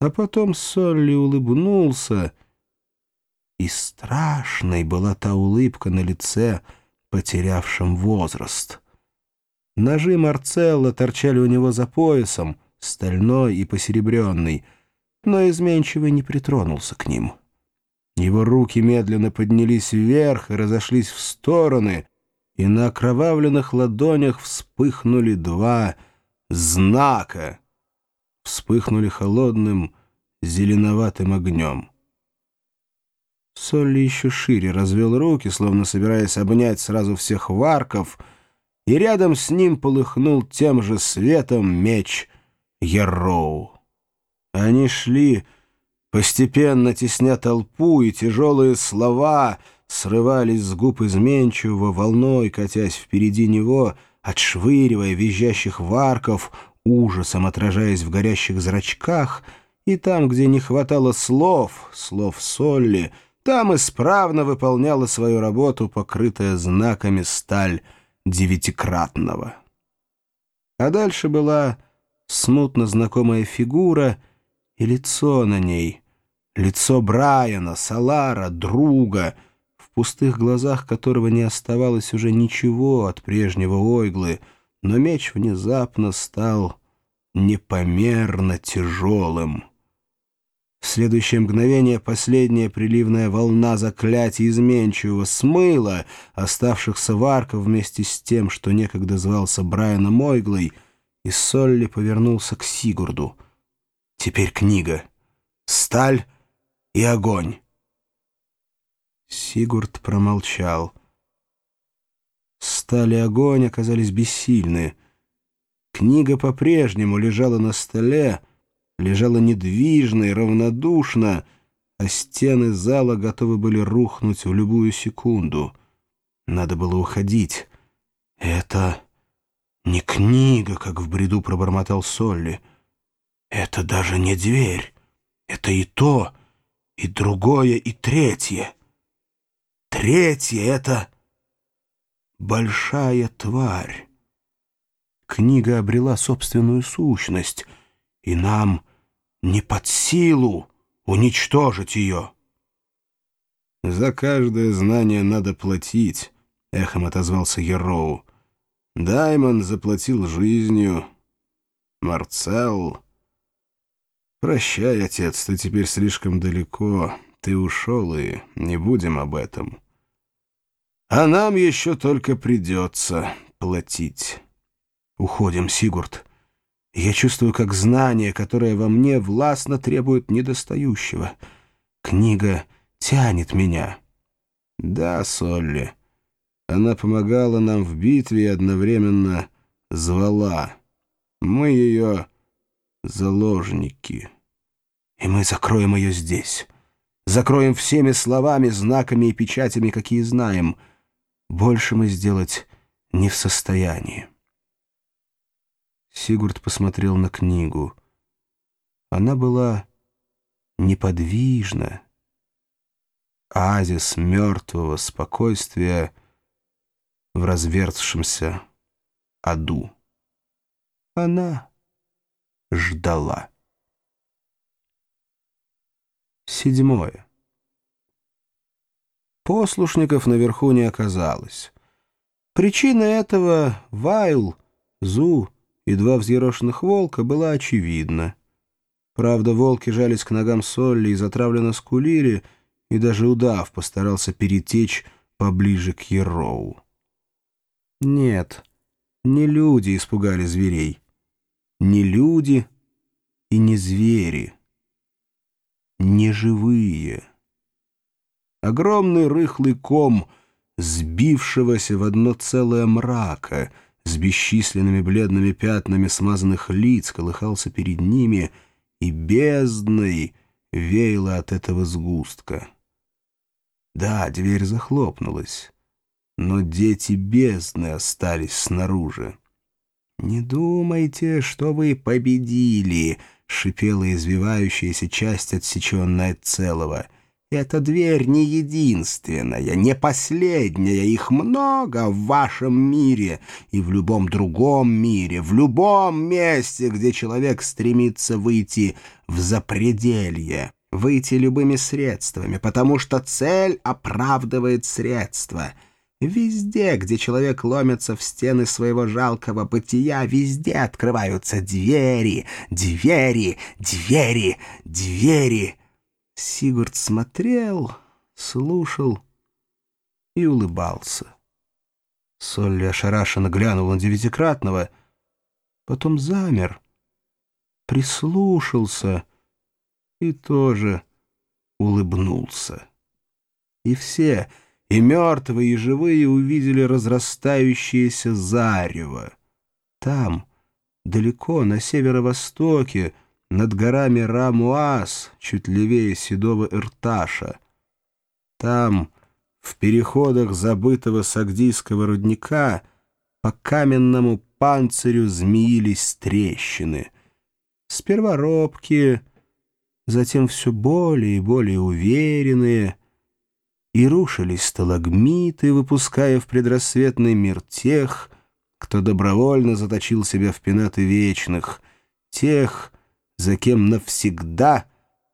А потом Солли улыбнулся, и страшной была та улыбка на лице, потерявшем возраст. Ножи Марцелла торчали у него за поясом, стальной и посеребренный, но изменчивый не притронулся к ним. Его руки медленно поднялись вверх и разошлись в стороны, и на окровавленных ладонях вспыхнули два знака. Вспыхнули холодным зеленоватым огнем. Солли еще шире развел руки, словно собираясь обнять сразу всех варков, и рядом с ним полыхнул тем же светом меч Ярроу. Они шли, постепенно тесня толпу, и тяжелые слова срывались с губ изменчивого, волной катясь впереди него, отшвыривая визжащих варков, ужасом отражаясь в горящих зрачках, и там, где не хватало слов, слов Солли, там исправно выполняла свою работу, покрытая знаками сталь девятикратного. А дальше была смутно знакомая фигура и лицо на ней, лицо Брайана, Салара, друга, в пустых глазах которого не оставалось уже ничего от прежнего Ойглы, но меч внезапно стал непомерно тяжелым. В следующее мгновение последняя приливная волна заклятий изменчивого смыла оставшихся варков вместе с тем, что некогда звался Брайаном Мойглой, и Солли повернулся к Сигурду. Теперь книга. Сталь и огонь. Сигурд промолчал. Сталь и огонь оказались бессильны. Книга по-прежнему лежала на столе, лежала недвижно и равнодушно, а стены зала готовы были рухнуть в любую секунду. Надо было уходить. «Это не книга», — как в бреду пробормотал Солли. «Это даже не дверь. Это и то, и другое, и третье. Третье — это большая тварь». Книга обрела собственную сущность, и нам не под силу уничтожить ее. «За каждое знание надо платить», — эхом отозвался Ероу. «Даймон заплатил жизнью. Марцел...» «Прощай, отец, ты теперь слишком далеко. Ты ушел, и не будем об этом. А нам еще только придется платить. Уходим, Сигурд». Я чувствую, как знание, которое во мне властно требует недостающего. Книга тянет меня. Да, Солли. Она помогала нам в битве и одновременно звала. Мы ее заложники. И мы закроем ее здесь. Закроем всеми словами, знаками и печатями, какие знаем. Больше мы сделать не в состоянии. Сигурд посмотрел на книгу. Она была неподвижна. Азис мертвого спокойствия в разверзшемся аду. Она ждала. Седьмое. Послушников наверху не оказалось. Причина этого — Вайл, Зу — и два взъерошенных волка была очевидна. Правда, волки жались к ногам Солли и затравленно скулили, и даже удав постарался перетечь поближе к Ероу. Нет, не люди испугали зверей. Не люди и не звери. Не живые. Огромный рыхлый ком сбившегося в одно целое мрака — с бесчисленными бледными пятнами смазанных лиц колыхался перед ними, и бездной веяло от этого сгустка. Да, дверь захлопнулась, но дети бездны остались снаружи. «Не думайте, что вы победили!» — шипела извивающаяся часть, отсеченная от целого. Эта дверь не единственная, не последняя, их много в вашем мире и в любом другом мире, в любом месте, где человек стремится выйти в запределье, выйти любыми средствами, потому что цель оправдывает средства. Везде, где человек ломится в стены своего жалкого бытия, везде открываются двери, двери, двери, двери — Сигурд смотрел, слушал и улыбался. Солли ошарашенно глянул на девятикратного, потом замер, прислушался и тоже улыбнулся. И все, и мертвые, и живые, увидели разрастающееся зарево. Там, далеко, на северо-востоке, над горами Рамуаз, чуть левее седого Ирташа. Там, в переходах забытого сагдийского рудника, по каменному панцирю змеились трещины. Сперва робкие, затем все более и более уверенные, и рушились сталагмиты, выпуская в предрассветный мир тех, кто добровольно заточил себя в пенаты вечных, тех, за кем навсегда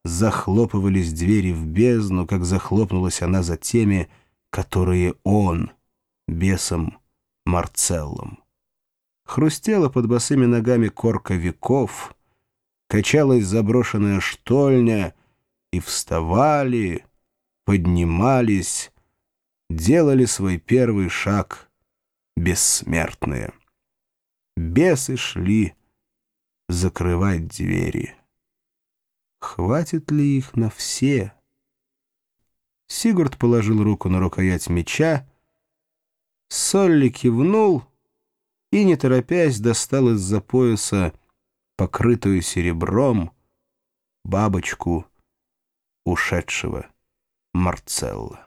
захлопывались двери в бездну, как захлопнулась она за теми, которые он, бесом Марцеллом. Хрустела под босыми ногами корка веков, качалась заброшенная штольня, и вставали, поднимались, делали свой первый шаг бессмертные. Бесы шли, закрывать двери. Хватит ли их на все? Сигурд положил руку на рукоять меча, Солли кивнул и, не торопясь, достал из-за пояса покрытую серебром бабочку ушедшего Марцелла.